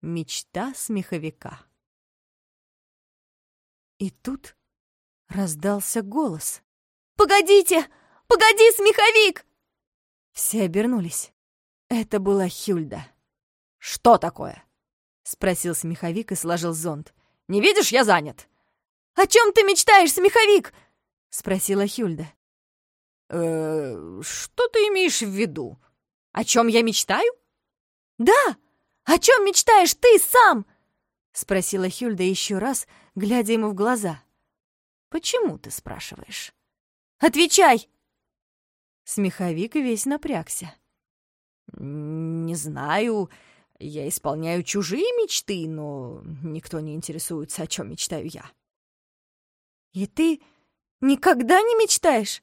Мечта смеховика. И тут раздался голос. «Погодите! Погоди, смеховик!» Все обернулись. Это была Хюльда. «Что такое?» — спросил смеховик и сложил зонт. «Не видишь, я занят!» «О чем ты мечтаешь, смеховик?» — спросила Хюльда. «Э, что ты имеешь в виду? О чем я мечтаю?» «Да! О чем мечтаешь ты сам?» — спросила Хюльда еще раз, глядя ему в глаза. «Почему ты спрашиваешь?» «Отвечай!» Смеховик весь напрягся. «Не знаю. Я исполняю чужие мечты, но никто не интересуется, о чем мечтаю я». «И ты никогда не мечтаешь?»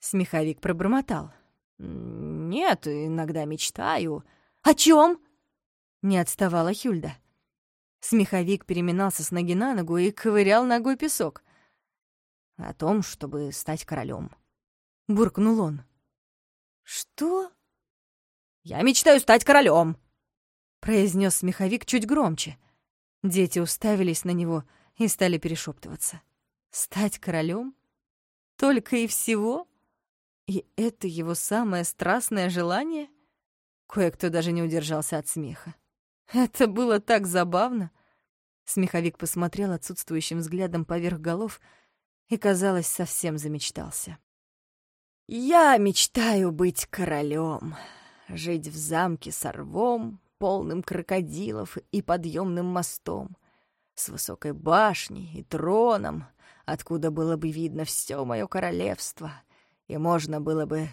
Смеховик пробормотал. «Нет, иногда мечтаю». «О чем?» Не отставала Хюльда. Смеховик переминался с ноги на ногу и ковырял ногой песок. «О том, чтобы стать королем», — буркнул он. «Что?» «Я мечтаю стать королем», — произнес смеховик чуть громче. Дети уставились на него и стали перешептываться. «Стать королем? Только и всего? И это его самое страстное желание?» Кое-кто даже не удержался от смеха. Это было так забавно. Смеховик посмотрел отсутствующим взглядом поверх голов и, казалось, совсем замечтался. «Я мечтаю быть королем, жить в замке с орвом, полным крокодилов и подъемным мостом, с высокой башней и троном, откуда было бы видно все мое королевство, и можно было бы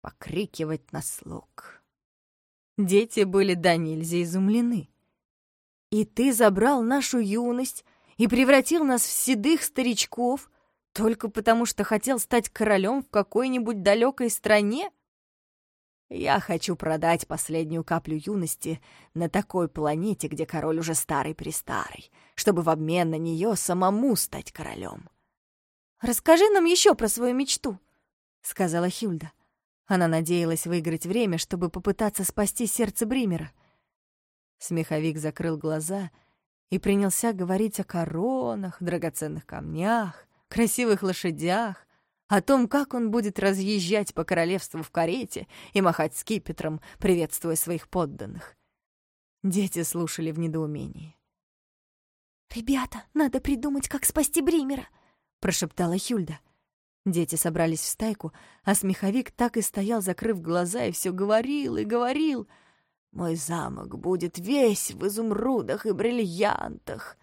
покрикивать на слуг». Дети были до нельзя изумлены. «И ты забрал нашу юность и превратил нас в седых старичков только потому, что хотел стать королем в какой-нибудь далекой стране?» «Я хочу продать последнюю каплю юности на такой планете, где король уже старый-престарый, чтобы в обмен на нее самому стать королем». «Расскажи нам еще про свою мечту», — сказала Хюльда. Она надеялась выиграть время, чтобы попытаться спасти сердце Бримера. Смеховик закрыл глаза и принялся говорить о коронах, драгоценных камнях, красивых лошадях, о том, как он будет разъезжать по королевству в карете и махать скипетром, приветствуя своих подданных. Дети слушали в недоумении. «Ребята, надо придумать, как спасти Бримера», — прошептала Хюльда. Дети собрались в стайку, а смеховик так и стоял, закрыв глаза, и все говорил и говорил. «Мой замок будет весь в изумрудах и бриллиантах».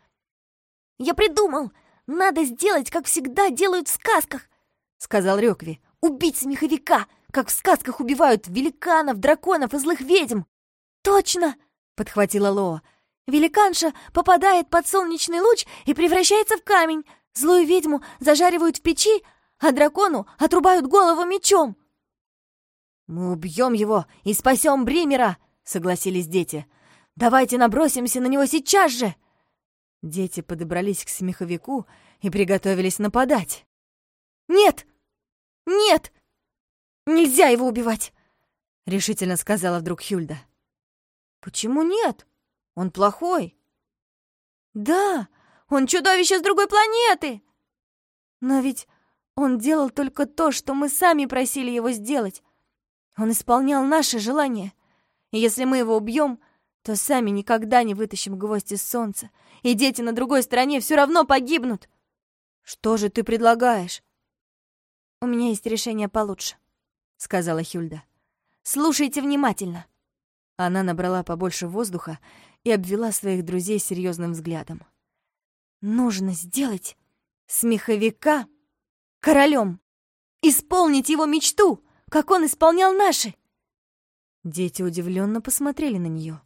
«Я придумал! Надо сделать, как всегда делают в сказках!» — сказал Рёкви. «Убить смеховика, как в сказках убивают великанов, драконов и злых ведьм!» «Точно!» — подхватила Лоа. «Великанша попадает под солнечный луч и превращается в камень. Злую ведьму зажаривают в печи, а дракону отрубают голову мечом!» «Мы убьем его и спасем Бримера!» — согласились дети. «Давайте набросимся на него сейчас же!» Дети подобрались к смеховику и приготовились нападать. «Нет! Нет! Нельзя его убивать!» — решительно сказала вдруг Хюльда. «Почему нет? Он плохой!» «Да, он чудовище с другой планеты!» «Но ведь он делал только то, что мы сами просили его сделать. Он исполнял наши желания. И если мы его убьем, то сами никогда не вытащим гвоздь из солнца, и дети на другой стороне все равно погибнут. Что же ты предлагаешь? У меня есть решение получше, сказала Хюльда. Слушайте внимательно. Она набрала побольше воздуха и обвела своих друзей серьезным взглядом. Нужно сделать смеховика королем, исполнить его мечту, как он исполнял наши. Дети удивленно посмотрели на нее.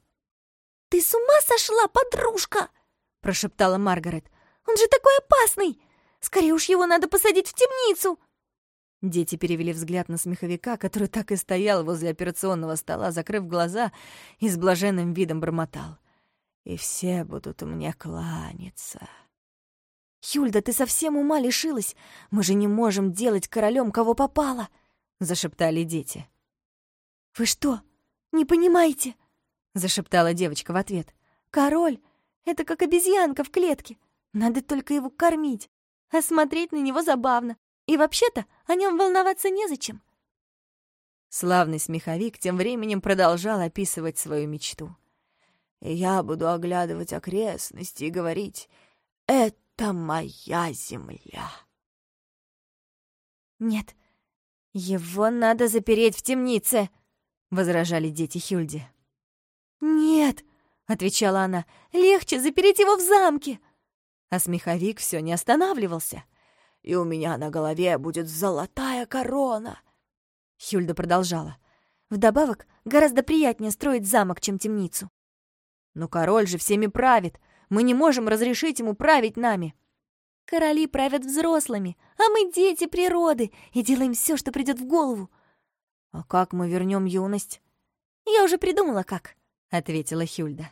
«Ты с ума сошла, подружка?» — прошептала Маргарет. «Он же такой опасный! Скорее уж его надо посадить в темницу!» Дети перевели взгляд на смеховика, который так и стоял возле операционного стола, закрыв глаза и с блаженным видом бормотал. «И все будут мне кланяться». «Хюльда, ты совсем ума лишилась? Мы же не можем делать королем, кого попало!» — зашептали дети. «Вы что, не понимаете?» — зашептала девочка в ответ. Король — это как обезьянка в клетке. Надо только его кормить. А смотреть на него забавно. И вообще-то о нем волноваться незачем. Славный смеховик тем временем продолжал описывать свою мечту. «Я буду оглядывать окрестности и говорить, это моя земля». «Нет, его надо запереть в темнице», — возражали дети Хюльди. «Нет», — отвечала она, — «легче запереть его в замке». А смеховик все не останавливался. «И у меня на голове будет золотая корона», Хюльда продолжала. Вдобавок, гораздо приятнее строить замок, чем темницу. Но король же всеми правит. Мы не можем разрешить ему править нами. Короли правят взрослыми, а мы дети природы и делаем все, что придет в голову. А как мы вернем юность? Я уже придумала, как, ответила Хюльда.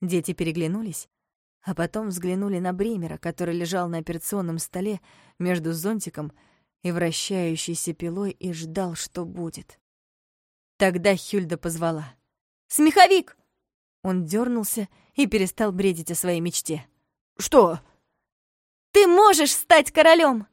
Дети переглянулись, а потом взглянули на Бримера, который лежал на операционном столе между зонтиком и вращающейся пилой и ждал, что будет. Тогда Хюльда позвала. «Смеховик!» Он дернулся и перестал бредить о своей мечте. «Что?» «Ты можешь стать королем!»